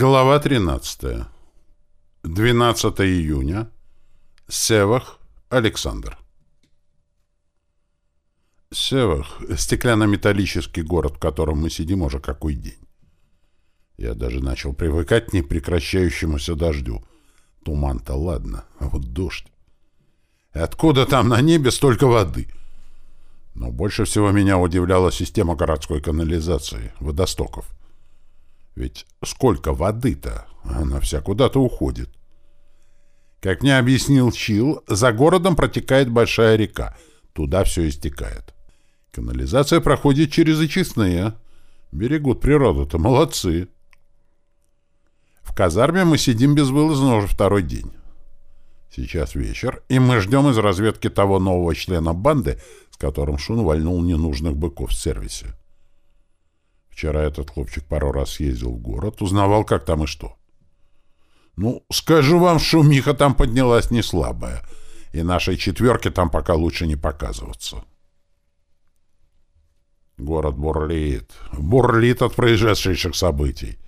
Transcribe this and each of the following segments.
Глава 13. 12 июня. Севах, Александр. Севах — стеклянно-металлический город, в котором мы сидим уже какой день. Я даже начал привыкать к непрекращающемуся дождю. Туман-то ладно, а вот дождь. Откуда там на небе столько воды? Но больше всего меня удивляла система городской канализации, водостоков. Ведь сколько воды-то? Она вся куда-то уходит. Как мне объяснил Чил, за городом протекает большая река. Туда все истекает. Канализация проходит через очистные. Берегут природу-то, молодцы. В казарме мы сидим безвылазно уже второй день. Сейчас вечер, и мы ждем из разведки того нового члена банды, с которым Шун вальнул ненужных быков в сервисе. Вчера этот хлопчик пару раз съездил в город, узнавал, как там и что. Ну, скажу вам, шумиха там поднялась не слабая, и нашей четверке там пока лучше не показываться. Город бурлит, бурлит от произошедших событий.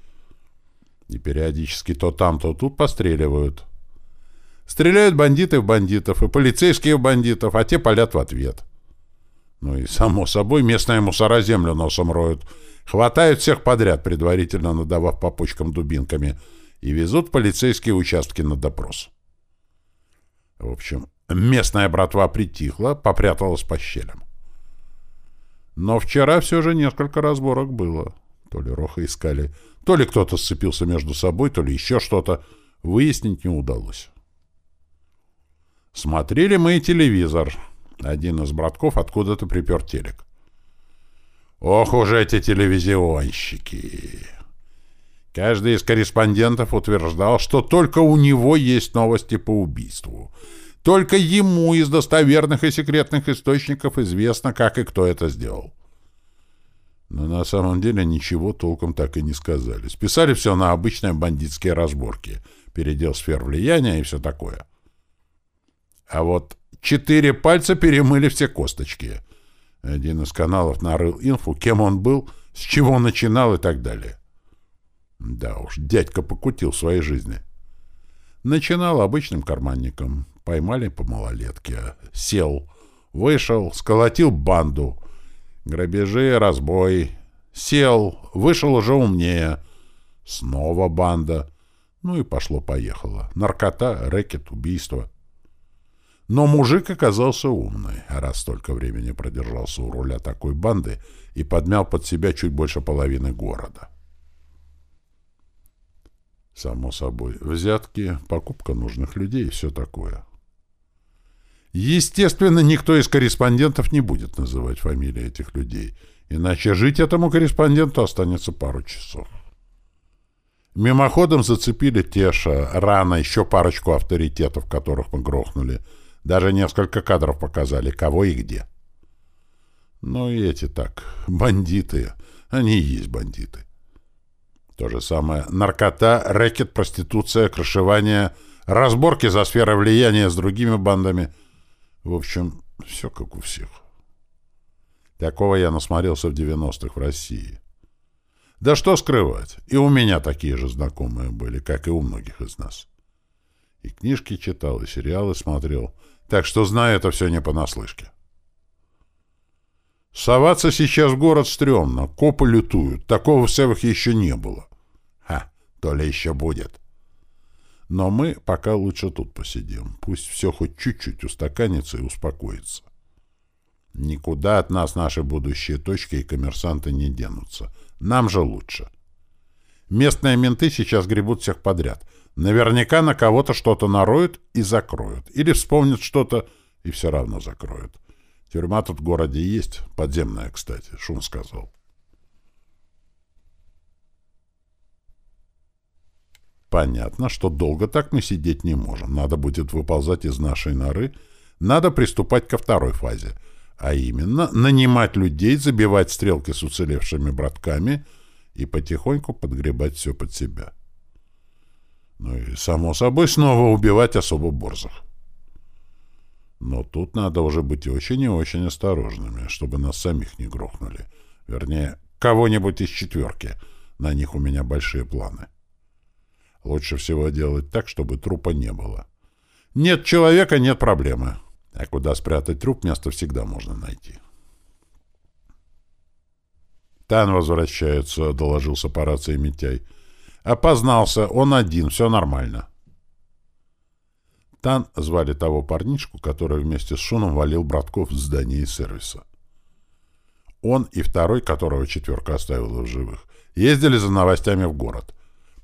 И периодически то там, то тут постреливают. Стреляют бандиты в бандитов и полицейские в бандитов, а те палят в ответ. Ну и, само собой, местные мусора землю носом роют — Хватают всех подряд, предварительно надавав по почкам дубинками, и везут в полицейские участки на допрос. В общем, местная братва притихла, попряталась по щелям. Но вчера все же несколько разборок было. То ли Роха искали, то ли кто-то сцепился между собой, то ли еще что-то. Выяснить не удалось. Смотрели мы и телевизор. Один из братков откуда-то припер телек. Ох уж эти телевизионщики! Каждый из корреспондентов утверждал, что только у него есть новости по убийству. Только ему из достоверных и секретных источников известно, как и кто это сделал. Но на самом деле ничего толком так и не сказали. Списали все на обычные бандитские разборки, передел сфер влияния и все такое. А вот четыре пальца перемыли все косточки — один из каналов нарыл инфу, кем он был, с чего начинал и так далее. Да уж, дядька покутил в своей жизни. Начинал обычным карманником. Поймали по малолетке. Сел. Вышел, сколотил банду. Грабежи, разбой. Сел. Вышел уже умнее. Снова банда. Ну и пошло-поехало. Наркота, рэкет, убийство. Но мужик оказался умный, раз столько времени продержался у руля такой банды и подмял под себя чуть больше половины города. Само собой, взятки, покупка нужных людей и все такое. Естественно, никто из корреспондентов не будет называть фамилии этих людей, иначе жить этому корреспонденту останется пару часов. Мимоходом зацепили Теша, рано еще парочку авторитетов, которых мы грохнули — даже несколько кадров показали, кого и где. Ну и эти так, бандиты. Они и есть бандиты. То же самое наркота, рэкет, проституция, крышевание, разборки за сферой влияния с другими бандами. В общем, все как у всех. Такого я насмотрелся в 90-х в России. Да что скрывать, и у меня такие же знакомые были, как и у многих из нас. И книжки читал, и сериалы смотрел — так что знаю это все не понаслышке. Соваться сейчас в город стрёмно, копы лютуют, такого в Севах еще не было. Ха, то ли еще будет. Но мы пока лучше тут посидим, пусть все хоть чуть-чуть устаканится и успокоится. Никуда от нас наши будущие точки и коммерсанты не денутся. Нам же лучше. Местные менты сейчас гребут всех подряд — Наверняка на кого-то что-то нароют и закроют. Или вспомнят что-то и все равно закроют. Тюрьма тут в городе есть, подземная, кстати, Шум сказал. Понятно, что долго так мы сидеть не можем. Надо будет выползать из нашей норы. Надо приступать ко второй фазе. А именно, нанимать людей, забивать стрелки с уцелевшими братками и потихоньку подгребать все под себя. — ну и, само собой, снова убивать особо борзых. Но тут надо уже быть очень и очень осторожными, чтобы нас самих не грохнули. Вернее, кого-нибудь из четверки. На них у меня большие планы. Лучше всего делать так, чтобы трупа не было. Нет человека — нет проблемы. А куда спрятать труп, место всегда можно найти. «Тан возвращается», — доложился по рации Митяй. «Опознался, он один, все нормально». Тан звали того парнишку, который вместе с Шуном валил братков в здании сервиса. Он и второй, которого четверка оставила в живых, ездили за новостями в город.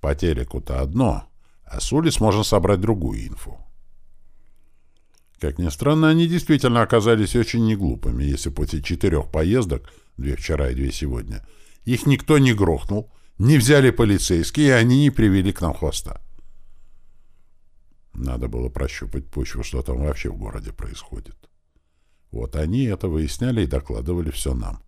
По телеку-то одно, а с улиц можно собрать другую инфу. Как ни странно, они действительно оказались очень неглупыми, если после четырех поездок, две вчера и две сегодня, их никто не грохнул, не взяли полицейские, и они не привели к нам хвоста. Надо было прощупать почву, что там вообще в городе происходит. Вот они это выясняли и докладывали все нам.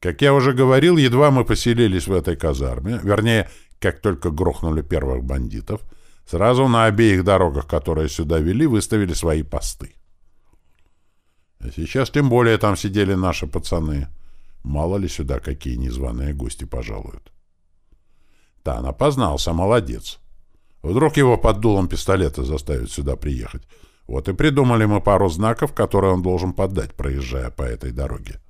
Как я уже говорил, едва мы поселились в этой казарме, вернее, как только грохнули первых бандитов, сразу на обеих дорогах, которые сюда вели, выставили свои посты. А сейчас тем более там сидели наши пацаны. Мало ли сюда какие незваные гости пожалуют. Тан опознался, молодец. Вдруг его под дулом пистолета заставят сюда приехать. Вот и придумали мы пару знаков, которые он должен подать, проезжая по этой дороге.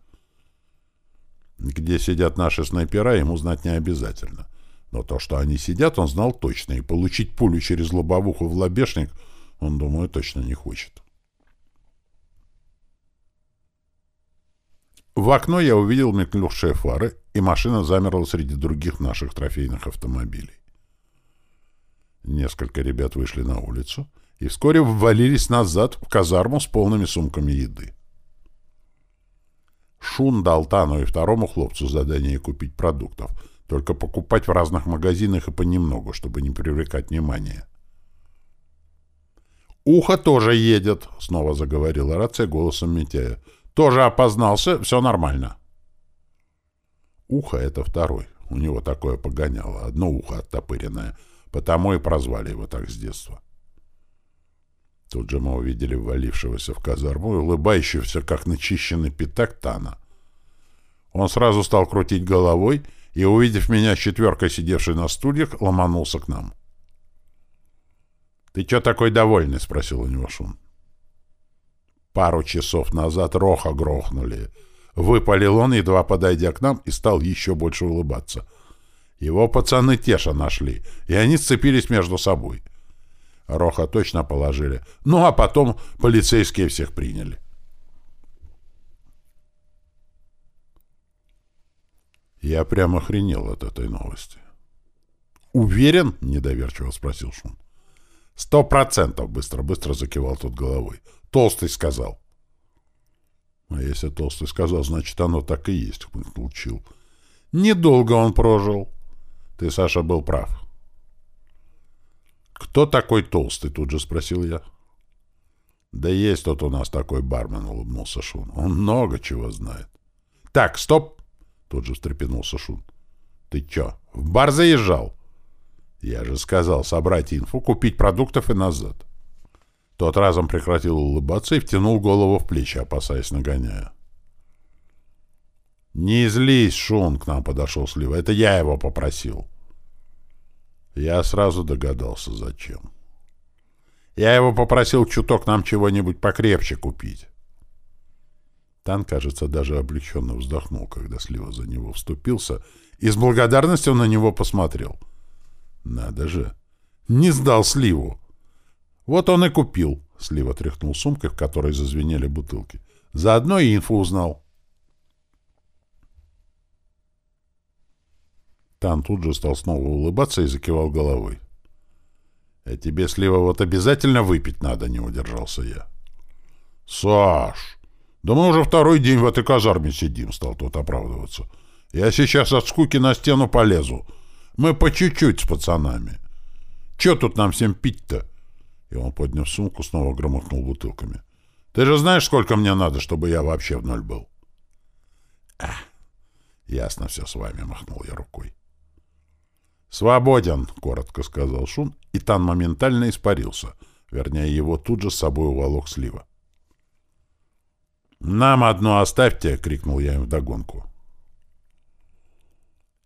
Где сидят наши снайпера, ему знать не обязательно. Но то, что они сидят, он знал точно, и получить пулю через лобовуху в лобешник он, думаю, точно не хочет. В окно я увидел мелькнувшие фары, и машина замерла среди других наших трофейных автомобилей. Несколько ребят вышли на улицу и вскоре ввалились назад в казарму с полными сумками еды. Шун дал Тану и второму хлопцу задание купить продуктов, только покупать в разных магазинах и понемногу, чтобы не привлекать внимания. «Ухо тоже едет», — снова заговорила рация голосом Митяя. «Тоже опознался, все нормально». Ухо — это второй. У него такое погоняло, одно ухо оттопыренное — Потому и прозвали его так с детства. Тут же мы увидели ввалившегося в казарму и улыбающегося, как начищенный пятак Тана. Он сразу стал крутить головой и, увидев меня с четверкой, сидевшей на стульях, ломанулся к нам. «Ты чё такой довольный?» — спросил у него Шун. Пару часов назад Роха грохнули. Выпалил он, едва подойдя к нам, и стал еще больше улыбаться — его пацаны Теша нашли, и они сцепились между собой. Роха точно положили. Ну, а потом полицейские всех приняли. Я прямо охренел от этой новости. «Уверен?» — недоверчиво спросил Шун. «Сто процентов!» — быстро-быстро закивал тот головой. «Толстый сказал». «А если Толстый сказал, значит, оно так и есть», — хмыкнул Чил. «Недолго он прожил». Ты, Саша, был прав. «Кто такой толстый?» — тут же спросил я. «Да есть тут у нас такой бармен», — улыбнулся Шун. «Он много чего знает». «Так, стоп!» — тут же встрепенулся Шун. «Ты чё, в бар заезжал?» «Я же сказал собрать инфу, купить продуктов и назад». Тот разом прекратил улыбаться и втянул голову в плечи, опасаясь нагоняя. «Не злись, Шун!» — к нам подошел Слива. «Это я его попросил». Я сразу догадался, зачем. Я его попросил чуток нам чего-нибудь покрепче купить. Тан, кажется, даже облегченно вздохнул, когда Слива за него вступился, и с благодарностью на него посмотрел. Надо же! Не сдал Сливу! Вот он и купил. Слива тряхнул сумкой, в которой зазвенели бутылки. Заодно и инфу узнал. Тан тут же стал снова улыбаться и закивал головой. «А тебе, Слива, вот обязательно выпить надо», — не удержался я. «Саш, да мы уже второй день в этой казарме сидим», — стал тот оправдываться. «Я сейчас от скуки на стену полезу. Мы по чуть-чуть с пацанами. Че тут нам всем пить-то?» И он, подняв сумку, снова громыхнул бутылками. «Ты же знаешь, сколько мне надо, чтобы я вообще в ноль был?» «Ах, ясно все с вами», — махнул я рукой. «Свободен», — коротко сказал Шун, и Тан моментально испарился. Вернее, его тут же с собой уволок слива. «Нам одно оставьте!» — крикнул я им вдогонку.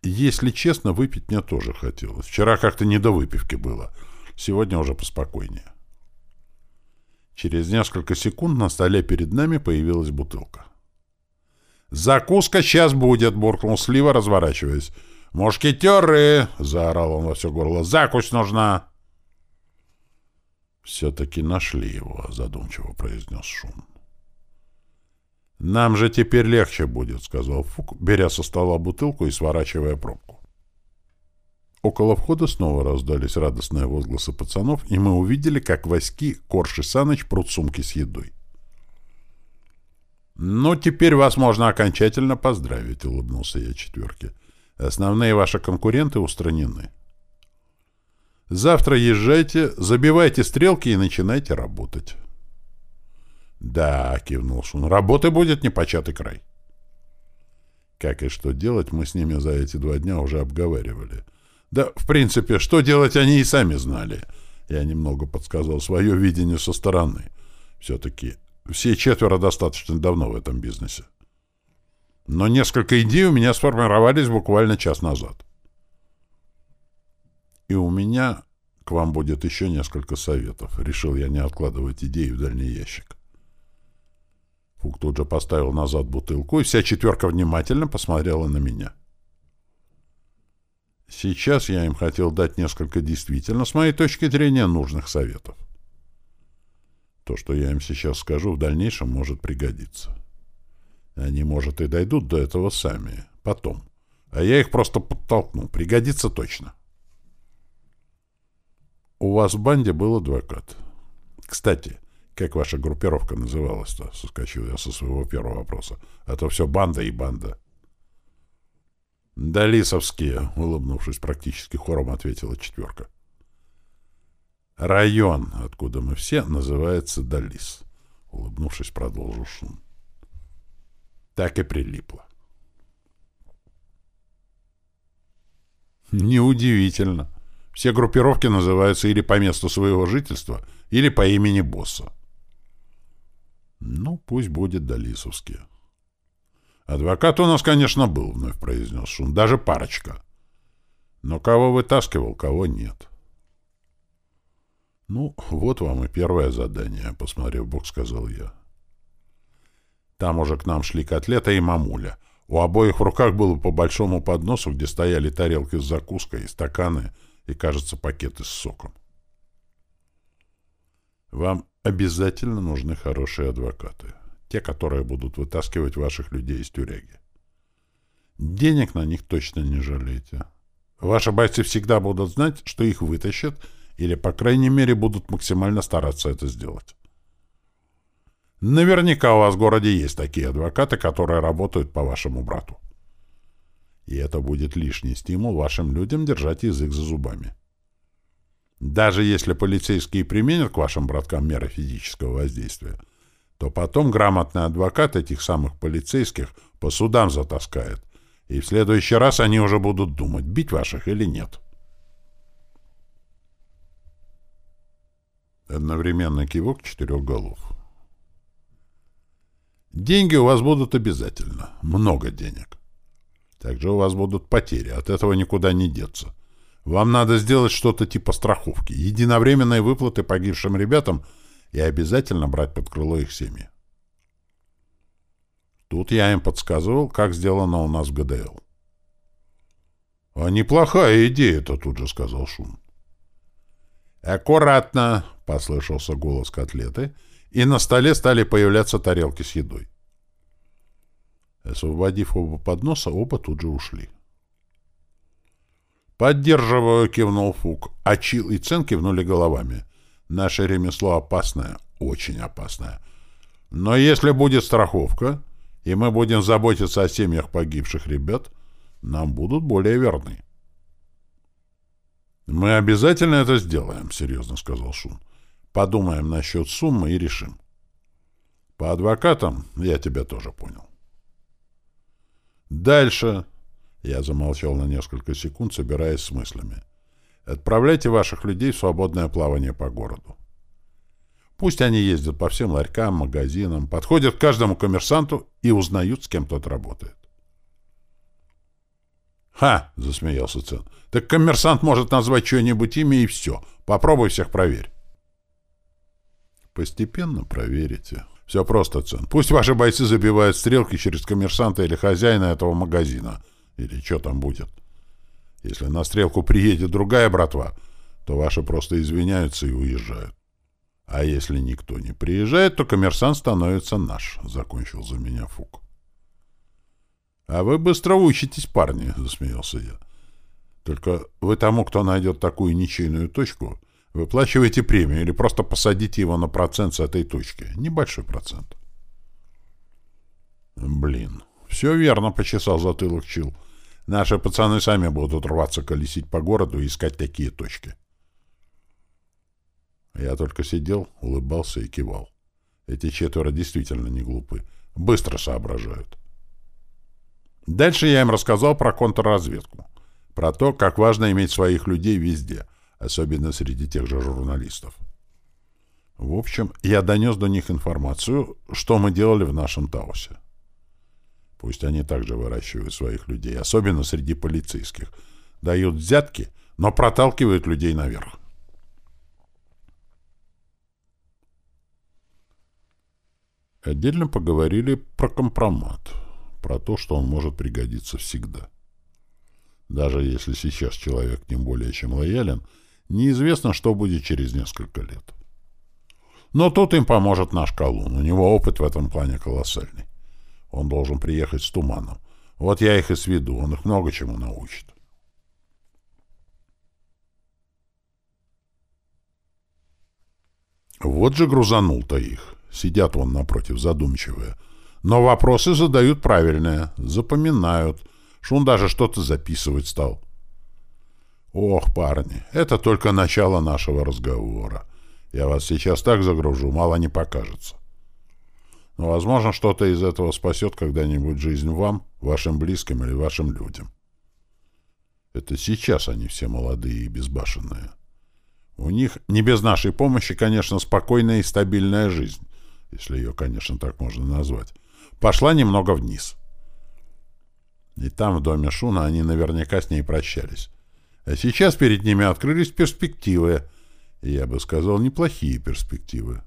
Если честно, выпить мне тоже хотелось. Вчера как-то не до выпивки было. Сегодня уже поспокойнее. Через несколько секунд на столе перед нами появилась бутылка. «Закуска сейчас будет!» — буркнул Слива, разворачиваясь. «Мушкетеры!» — заорал он во все горло. «Закусь нужна!» «Все-таки нашли его», — задумчиво произнес Шум. «Нам же теперь легче будет», — сказал Фук, беря со стола бутылку и сворачивая пробку. Около входа снова раздались радостные возгласы пацанов, и мы увидели, как Васьки, Корж и Саныч прут сумки с едой. «Ну, теперь вас можно окончательно поздравить», — улыбнулся я четверке. «Основные ваши конкуренты устранены. Завтра езжайте, забивайте стрелки и начинайте работать». «Да», — кивнул Шун, — «работы будет непочатый край». Как и что делать, мы с ними за эти два дня уже обговаривали. Да, в принципе, что делать они и сами знали. Я немного подсказал свое видение со стороны. Все-таки все четверо достаточно давно в этом бизнесе. Но несколько идей у меня сформировались буквально час назад. И у меня к вам будет еще несколько советов. Решил я не откладывать идеи в дальний ящик. Фук тут же поставил назад бутылку, и вся четверка внимательно посмотрела на меня. Сейчас я им хотел дать несколько действительно, с моей точки зрения, нужных советов. То, что я им сейчас скажу, в дальнейшем может пригодиться. Они, может, и дойдут до этого сами, потом. А я их просто подтолкну. Пригодится точно. У вас в банде был адвокат. Кстати, как ваша группировка называлась-то? Соскочил я со своего первого вопроса. А то все банда и банда. Да, лисовские, улыбнувшись практически хором, ответила четверка. Район, откуда мы все, называется Далис. Улыбнувшись, продолжил Шум. Так и прилипло. Неудивительно. Все группировки называются или по месту своего жительства, или по имени босса. Ну, пусть будет Далисовские. Адвокат у нас, конечно, был, вновь произнес Шун, даже парочка. Но кого вытаскивал, кого нет. Ну, вот вам и первое задание, посмотрев бок, сказал я. Там уже к нам шли котлета и мамуля. У обоих в руках было по большому подносу, где стояли тарелки с закуской, стаканы и, кажется, пакеты с соком. Вам обязательно нужны хорошие адвокаты. Те, которые будут вытаскивать ваших людей из тюряги. Денег на них точно не жалейте. Ваши бойцы всегда будут знать, что их вытащат, или, по крайней мере, будут максимально стараться это сделать. Наверняка у вас в городе есть такие адвокаты, которые работают по вашему брату. И это будет лишний стимул вашим людям держать язык за зубами. Даже если полицейские применят к вашим браткам меры физического воздействия, то потом грамотный адвокат этих самых полицейских по судам затаскает, и в следующий раз они уже будут думать, бить ваших или нет. Одновременно кивок четырех голов. Деньги у вас будут обязательно. Много денег. Также у вас будут потери. От этого никуда не деться. Вам надо сделать что-то типа страховки, единовременной выплаты погибшим ребятам и обязательно брать под крыло их семьи. Тут я им подсказывал, как сделано у нас в ГДЛ. «А неплохая идея-то», — тут же сказал Шум. «Аккуратно!» — послышался голос котлеты, и на столе стали появляться тарелки с едой. Освободив оба подноса, оба тут же ушли. «Поддерживаю», — кивнул Фук. А Чил и Цен кивнули головами. «Наше ремесло опасное, очень опасное. Но если будет страховка, и мы будем заботиться о семьях погибших ребят, нам будут более верны». «Мы обязательно это сделаем», — серьезно сказал Шун. «Подумаем насчет суммы и решим». «По адвокатам я тебя тоже понял». «Дальше», я замолчал на несколько секунд, собираясь с мыслями. Отправляйте ваших людей в свободное плавание по городу. Пусть они ездят по всем ларькам, магазинам, подходят к каждому коммерсанту и узнают, с кем тот работает. «Ха!» — засмеялся Цен. «Так коммерсант может назвать чье-нибудь имя и все. Попробуй всех проверь». «Постепенно проверите. Все просто, Цен. Пусть ваши бойцы забивают стрелки через коммерсанта или хозяина этого магазина. Или что там будет. Если на стрелку приедет другая братва, то ваши просто извиняются и уезжают. А если никто не приезжает, то коммерсант становится наш», — закончил за меня Фук. «А вы быстро учитесь, парни», — засмеялся я. «Только вы тому, кто найдет такую ничейную точку, выплачиваете премию или просто посадите его на процент с этой точки. Небольшой процент». «Блин, все верно», — почесал затылок Чил. «Наши пацаны сами будут рваться колесить по городу и искать такие точки». Я только сидел, улыбался и кивал. Эти четверо действительно не глупы. Быстро соображают. Дальше я им рассказал про контрразведку, про то, как важно иметь своих людей везде, особенно среди тех же журналистов. В общем, я донес до них информацию, что мы делали в нашем Таосе. Пусть они также выращивают своих людей, особенно среди полицейских. Дают взятки, но проталкивают людей наверх. Отдельно поговорили про компромат про то, что он может пригодиться всегда. Даже если сейчас человек не более чем лоялен, неизвестно, что будет через несколько лет. Но тут им поможет наш колун. У него опыт в этом плане колоссальный. Он должен приехать с туманом. Вот я их и сведу, он их много чему научит. Вот же грузанул-то их. Сидят вон напротив, задумчивые. Но вопросы задают правильные, запоминают. Шун даже что-то записывать стал. Ох, парни, это только начало нашего разговора. Я вас сейчас так загружу, мало не покажется. Но, возможно, что-то из этого спасет когда-нибудь жизнь вам, вашим близким или вашим людям. Это сейчас они все молодые и безбашенные. У них, не без нашей помощи, конечно, спокойная и стабильная жизнь, если ее, конечно, так можно назвать пошла немного вниз. И там, в доме Шуна, они наверняка с ней прощались. А сейчас перед ними открылись перспективы, я бы сказал, неплохие перспективы.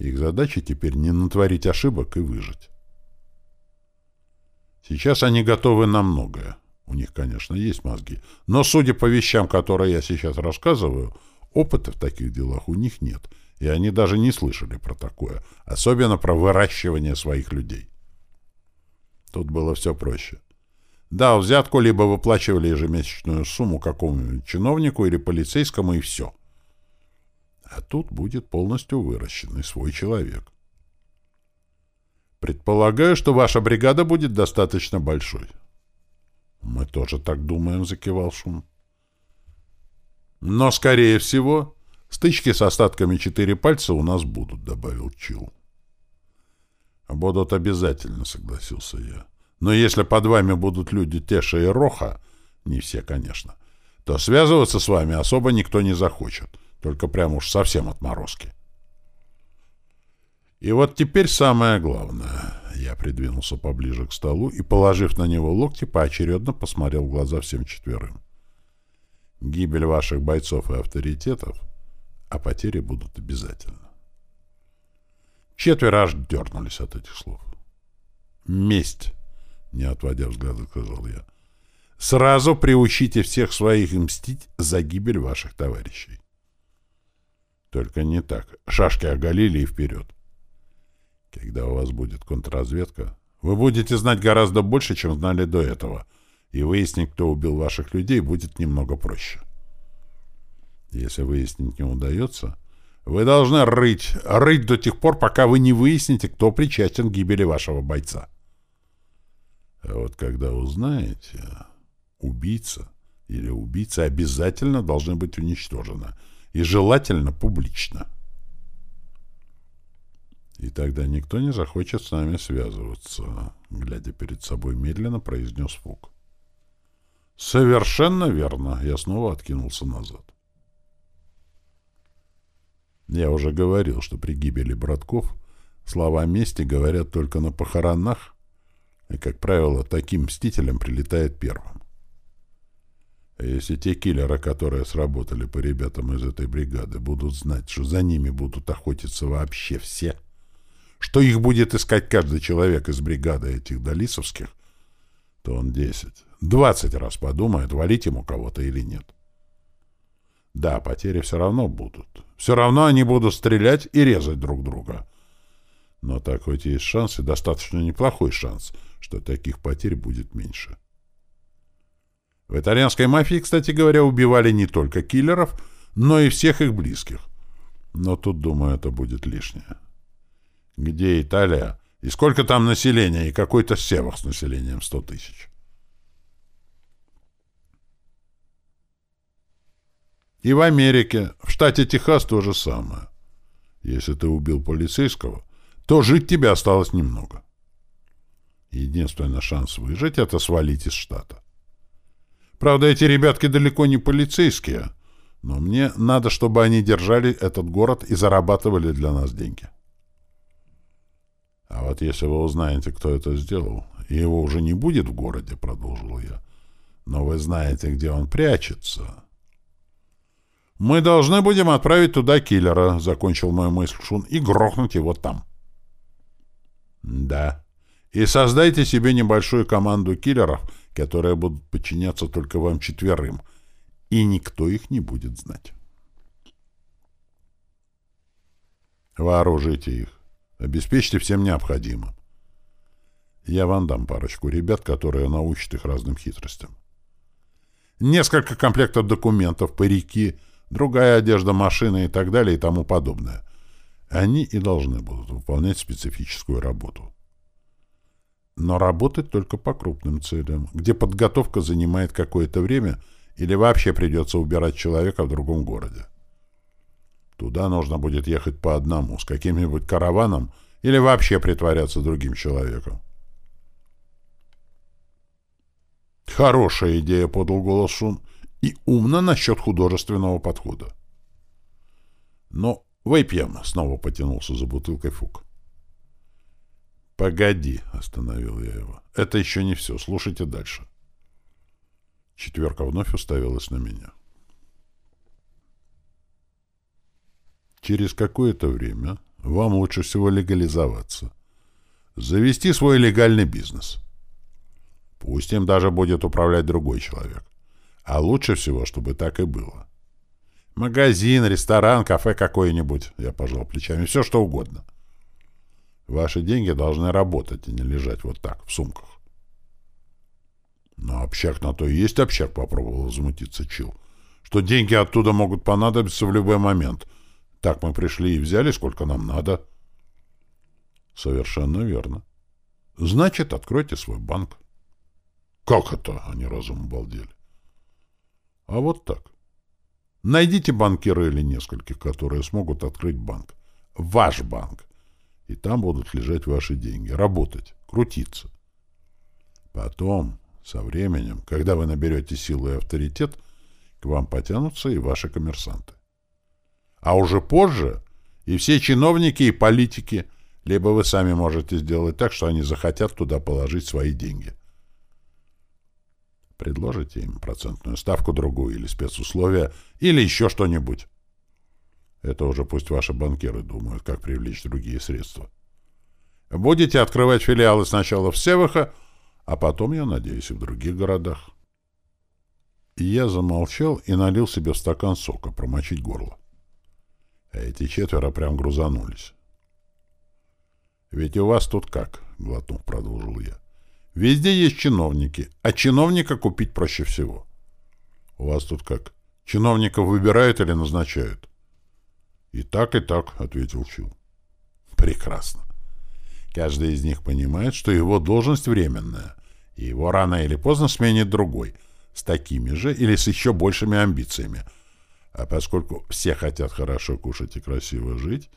Их задача теперь не натворить ошибок и выжить. Сейчас они готовы на многое. У них, конечно, есть мозги. Но, судя по вещам, которые я сейчас рассказываю, опыта в таких делах у них нет — и они даже не слышали про такое, особенно про выращивание своих людей. Тут было все проще. Да, взятку либо выплачивали ежемесячную сумму какому-нибудь чиновнику или полицейскому, и все. А тут будет полностью выращенный свой человек. Предполагаю, что ваша бригада будет достаточно большой. Мы тоже так думаем, закивал Шум. Но, скорее всего, Стычки с остатками четыре пальца у нас будут, — добавил Чил. Будут обязательно, — согласился я. Но если под вами будут люди Теша и Роха, не все, конечно, то связываться с вами особо никто не захочет, только прям уж совсем отморозки. И вот теперь самое главное. Я придвинулся поближе к столу и, положив на него локти, поочередно посмотрел в глаза всем четверым. Гибель ваших бойцов и авторитетов — а потери будут обязательно. Четверо аж дернулись от этих слов. «Месть!» — не отводя взгляда, сказал я. «Сразу приучите всех своих мстить за гибель ваших товарищей». «Только не так. Шашки оголили и вперед. Когда у вас будет контрразведка, вы будете знать гораздо больше, чем знали до этого, и выяснить, кто убил ваших людей, будет немного проще». Если выяснить не удается, вы должны рыть, рыть до тех пор, пока вы не выясните, кто причастен к гибели вашего бойца. А вот когда узнаете, убийца или убийца обязательно должны быть уничтожены, и желательно публично. И тогда никто не захочет с нами связываться, глядя перед собой медленно произнес Фук. Совершенно верно, я снова откинулся назад. Я уже говорил, что при гибели братков слова мести говорят только на похоронах, и, как правило, таким мстителям прилетает первым. Если те киллеры, которые сработали по ребятам из этой бригады, будут знать, что за ними будут охотиться вообще все, что их будет искать каждый человек из бригады этих долисовских, то он десять, двадцать раз подумает, валить ему кого-то или нет. Да, потери все равно будут. Все равно они будут стрелять и резать друг друга. Но так хоть есть шанс, и достаточно неплохой шанс, что таких потерь будет меньше. В итальянской мафии, кстати говоря, убивали не только киллеров, но и всех их близких. Но тут, думаю, это будет лишнее. Где Италия? И сколько там населения? И какой-то севах с населением 100 тысяч. И в Америке, в штате Техас то же самое. Если ты убил полицейского, то жить тебе осталось немного. Единственный шанс выжить — это свалить из штата. Правда, эти ребятки далеко не полицейские, но мне надо, чтобы они держали этот город и зарабатывали для нас деньги. А вот если вы узнаете, кто это сделал, и его уже не будет в городе, продолжил я, но вы знаете, где он прячется. Мы должны будем отправить туда киллера, закончил мою мысль Шун, и грохнуть его там. Да. И создайте себе небольшую команду киллеров — которые будут подчиняться только вам четверым, и никто их не будет знать. Вооружите их. Обеспечьте всем необходимым. Я вам дам парочку ребят, которые научат их разным хитростям. Несколько комплектов документов, парики, другая одежда, машины и так далее и тому подобное. Они и должны будут выполнять специфическую работу но работать только по крупным целям, где подготовка занимает какое-то время или вообще придется убирать человека в другом городе. Туда нужно будет ехать по одному, с каким-нибудь караваном или вообще притворяться другим человеком. «Хорошая идея», — подал голос Шун, — «и умно насчет художественного подхода». «Но выпьем», — снова потянулся за бутылкой Фук. «Погоди», — остановил я его. «Это еще не все. Слушайте дальше». Четверка вновь уставилась на меня. Через какое-то время вам лучше всего легализоваться. Завести свой легальный бизнес. Пусть им даже будет управлять другой человек. А лучше всего, чтобы так и было. Магазин, ресторан, кафе какое-нибудь. Я пожал плечами. Все, что угодно. — Ваши деньги должны работать, и не лежать вот так, в сумках. Но общак на то и есть общак, попробовал возмутиться Чил. Что деньги оттуда могут понадобиться в любой момент. Так мы пришли и взяли, сколько нам надо. Совершенно верно. Значит, откройте свой банк. Как это? Они разум обалдели. А вот так. Найдите банкира или нескольких, которые смогут открыть банк. Ваш банк и там будут лежать ваши деньги, работать, крутиться. Потом, со временем, когда вы наберете силу и авторитет, к вам потянутся и ваши коммерсанты. А уже позже и все чиновники и политики, либо вы сами можете сделать так, что они захотят туда положить свои деньги. Предложите им процентную ставку другую или спецусловия, или еще что-нибудь. Это уже пусть ваши банкиры думают, как привлечь другие средства. Будете открывать филиалы сначала в Севаха, а потом, я надеюсь, и в других городах. Я замолчал и налил себе стакан сока, промочить горло. А эти четверо прям грузанулись. «Ведь у вас тут как?» — глотнув, продолжил я. «Везде есть чиновники, а чиновника купить проще всего». «У вас тут как? Чиновников выбирают или назначают?» «И так, и так», — ответил Чил. «Прекрасно. Каждый из них понимает, что его должность временная, и его рано или поздно сменит другой, с такими же или с еще большими амбициями. А поскольку все хотят хорошо кушать и красиво жить,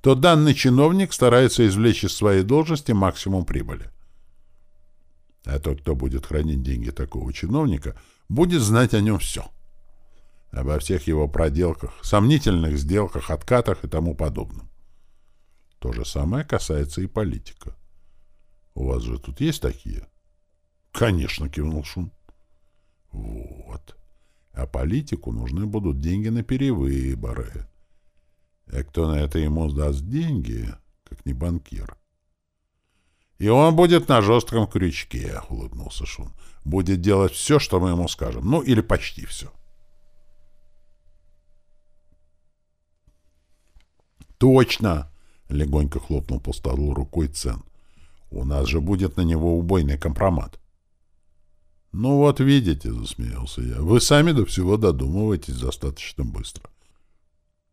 то данный чиновник старается извлечь из своей должности максимум прибыли. А тот, кто будет хранить деньги такого чиновника, будет знать о нем все — обо всех его проделках, сомнительных сделках, откатах и тому подобном. То же самое касается и политика. У вас же тут есть такие? Конечно, кивнул Шум. Вот. А политику нужны будут деньги на перевыборы. А кто на это ему даст деньги, как не банкир? И он будет на жестком крючке, — улыбнулся Шун. Будет делать все, что мы ему скажем. Ну, или почти все. Точно! — легонько хлопнул по столу рукой Цен. У нас же будет на него убойный компромат. «Ну вот видите», — засмеялся я, — «вы сами до всего додумываетесь достаточно быстро».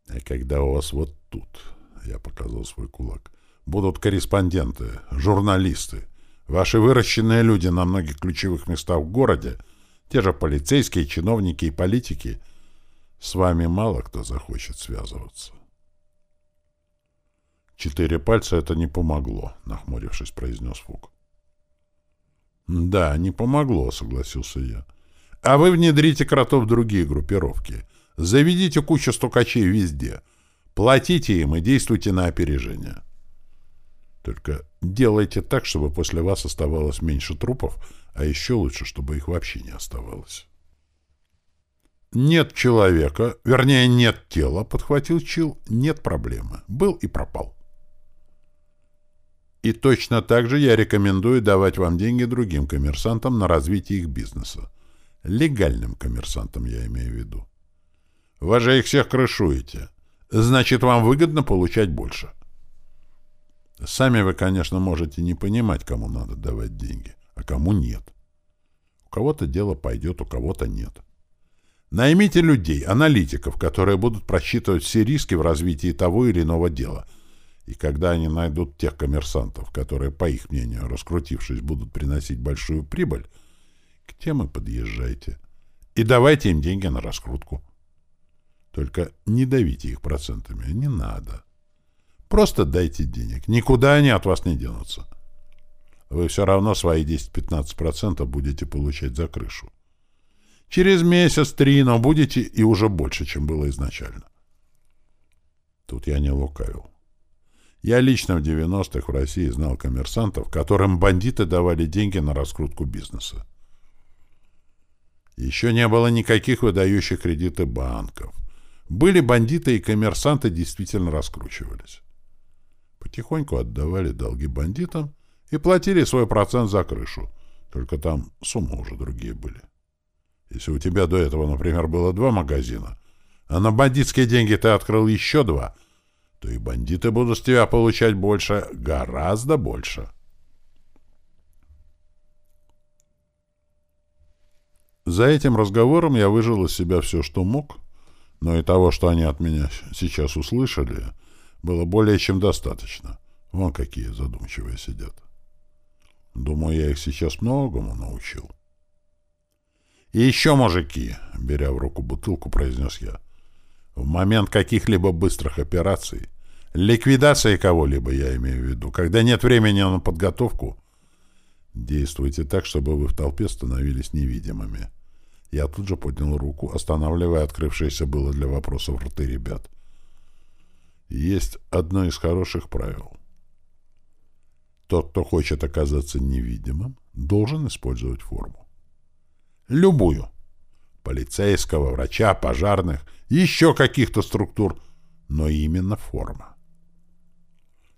«А когда у вас вот тут», — я показал свой кулак, — «будут корреспонденты, журналисты, ваши выращенные люди на многих ключевых местах в городе, те же полицейские, чиновники и политики, с вами мало кто захочет связываться». «Четыре пальца — это не помогло», — нахмурившись, произнес Фук. «Да, не помогло», — согласился я. «А вы внедрите кротов в другие группировки. Заведите кучу стукачей везде. Платите им и действуйте на опережение. Только делайте так, чтобы после вас оставалось меньше трупов, а еще лучше, чтобы их вообще не оставалось». «Нет человека, вернее, нет тела», — подхватил Чил, — «нет проблемы. Был и пропал». И точно так же я рекомендую давать вам деньги другим коммерсантам на развитие их бизнеса. Легальным коммерсантам я имею в виду. Вы же их всех крышуете. Значит, вам выгодно получать больше. Сами вы, конечно, можете не понимать, кому надо давать деньги, а кому нет. У кого-то дело пойдет, у кого-то нет. Наймите людей, аналитиков, которые будут просчитывать все риски в развитии того или иного дела – и когда они найдут тех коммерсантов, которые, по их мнению, раскрутившись, будут приносить большую прибыль, к тем и подъезжайте. И давайте им деньги на раскрутку. Только не давите их процентами, не надо. Просто дайте денег. Никуда они от вас не денутся. Вы все равно свои 10-15% будете получать за крышу. Через месяц, три, но будете и уже больше, чем было изначально. Тут я не лукавил. Я лично в 90-х в России знал коммерсантов, которым бандиты давали деньги на раскрутку бизнеса. Еще не было никаких выдающих кредиты банков. Были бандиты и коммерсанты действительно раскручивались. Потихоньку отдавали долги бандитам и платили свой процент за крышу. Только там суммы уже другие были. Если у тебя до этого, например, было два магазина, а на бандитские деньги ты открыл еще два — то и бандиты будут с тебя получать больше, гораздо больше. За этим разговором я выжил из себя все, что мог, но и того, что они от меня сейчас услышали, было более чем достаточно. Вон какие задумчивые сидят. Думаю, я их сейчас многому научил. «И еще, мужики!» — беря в руку бутылку, произнес я — в момент каких-либо быстрых операций, ликвидации кого-либо, я имею в виду, когда нет времени на подготовку, действуйте так, чтобы вы в толпе становились невидимыми. Я тут же поднял руку, останавливая открывшееся было для вопросов рты ребят. Есть одно из хороших правил. Тот, кто хочет оказаться невидимым, должен использовать форму. Любую. Полицейского, врача, пожарных — еще каких-то структур, но именно форма.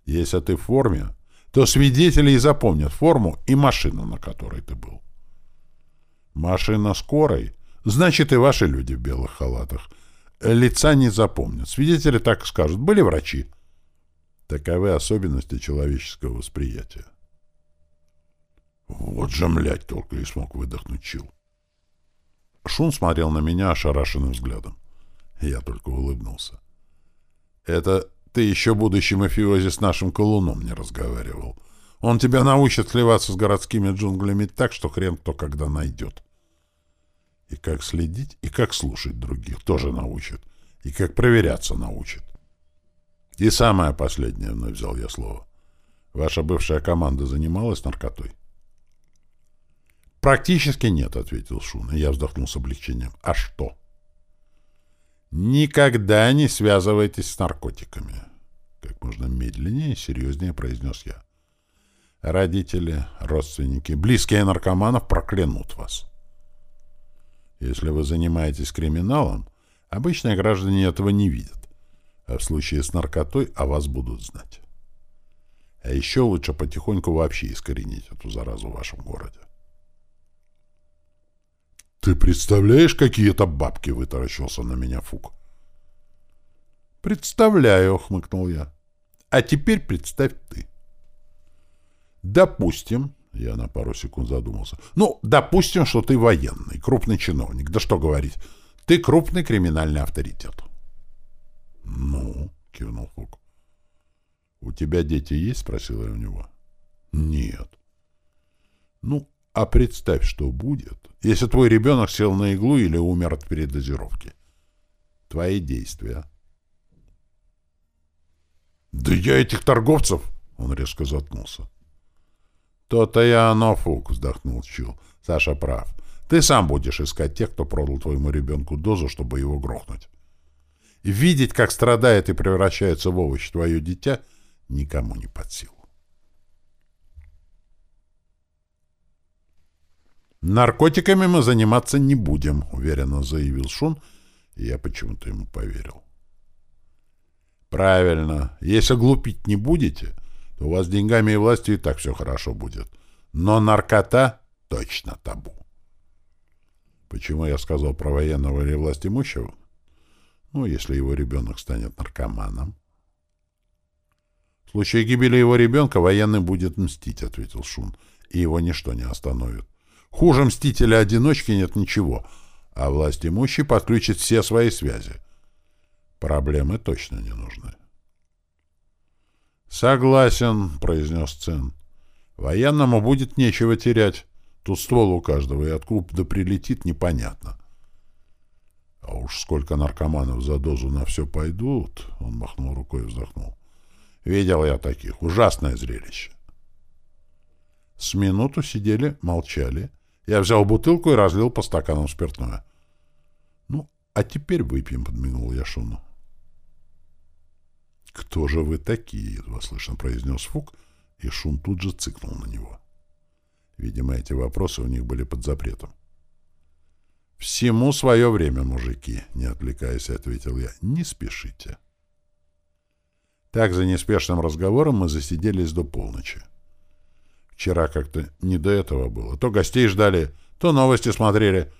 Если ты в форме, то свидетели и запомнят форму и машину, на которой ты был. Машина скорой, значит и ваши люди в белых халатах. Лица не запомнят. Свидетели так скажут. Были врачи. Таковы особенности человеческого восприятия. Вот же, млядь, только и смог выдохнуть Чил. Шун смотрел на меня ошарашенным взглядом. Я только улыбнулся. «Это ты еще будущий мафиози с нашим колуном не разговаривал. Он тебя научит сливаться с городскими джунглями так, что хрен кто когда найдет. И как следить, и как слушать других тоже научит. И как проверяться научит. И самое последнее, вновь взял я слово. Ваша бывшая команда занималась наркотой? Практически нет, ответил Шун, и я вздохнул с облегчением. А что? Никогда не связывайтесь с наркотиками. Как можно медленнее и серьезнее произнес я. Родители, родственники, близкие наркоманов проклянут вас. Если вы занимаетесь криминалом, обычные граждане этого не видят, а в случае с наркотой о вас будут знать. А еще лучше потихоньку вообще искоренить эту заразу в вашем городе. «Ты представляешь, какие это бабки?» — вытаращился на меня Фук. «Представляю», — хмыкнул я. «А теперь представь ты». «Допустим», — я на пару секунд задумался, «ну, допустим, что ты военный, крупный чиновник. Да что говорить, ты крупный криминальный авторитет». «Ну», — кивнул Фук. «У тебя дети есть?» — спросила я у него. «Нет». «Ну, а представь, что будет, если твой ребенок сел на иглу или умер от передозировки. Твои действия». «Да я этих торговцев!» — он резко заткнулся. «То-то я оно, Фук!» — вздохнул Чил. «Саша прав. Ты сам будешь искать тех, кто продал твоему ребенку дозу, чтобы его грохнуть. Видеть, как страдает и превращается в овощ твое дитя, никому не под силу. «Наркотиками мы заниматься не будем», — уверенно заявил Шун, и я почему-то ему поверил. «Правильно. Если глупить не будете, то у вас деньгами и властью и так все хорошо будет. Но наркота точно табу». Почему я сказал про военного или власть имущего? Ну, если его ребенок станет наркоманом. В случае гибели его ребенка военный будет мстить, — ответил Шун, — и его ничто не остановит. Хуже мстителя-одиночки нет ничего, а власть имущий подключит все свои связи. Проблемы точно не нужны. «Согласен», — произнес Цен. «Военному будет нечего терять. Тут ствол у каждого, и откуда прилетит, непонятно. А уж сколько наркоманов за дозу на все пойдут, — он махнул рукой и вздохнул. Видел я таких. Ужасное зрелище. С минуту сидели, молчали. Я взял бутылку и разлил по стаканам спиртное. — Ну, а теперь выпьем, — подмигнул я Шуну. — Кто же вы такие? — едва слышно произнес Фук, и Шун тут же цыкнул на него. Видимо, эти вопросы у них были под запретом. «Всему свое время, мужики», — не отвлекаясь, ответил я. «Не спешите». Так, за неспешным разговором мы засиделись до полночи. Вчера как-то не до этого было. То гостей ждали, то новости смотрели,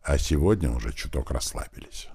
а сегодня уже чуток расслабились.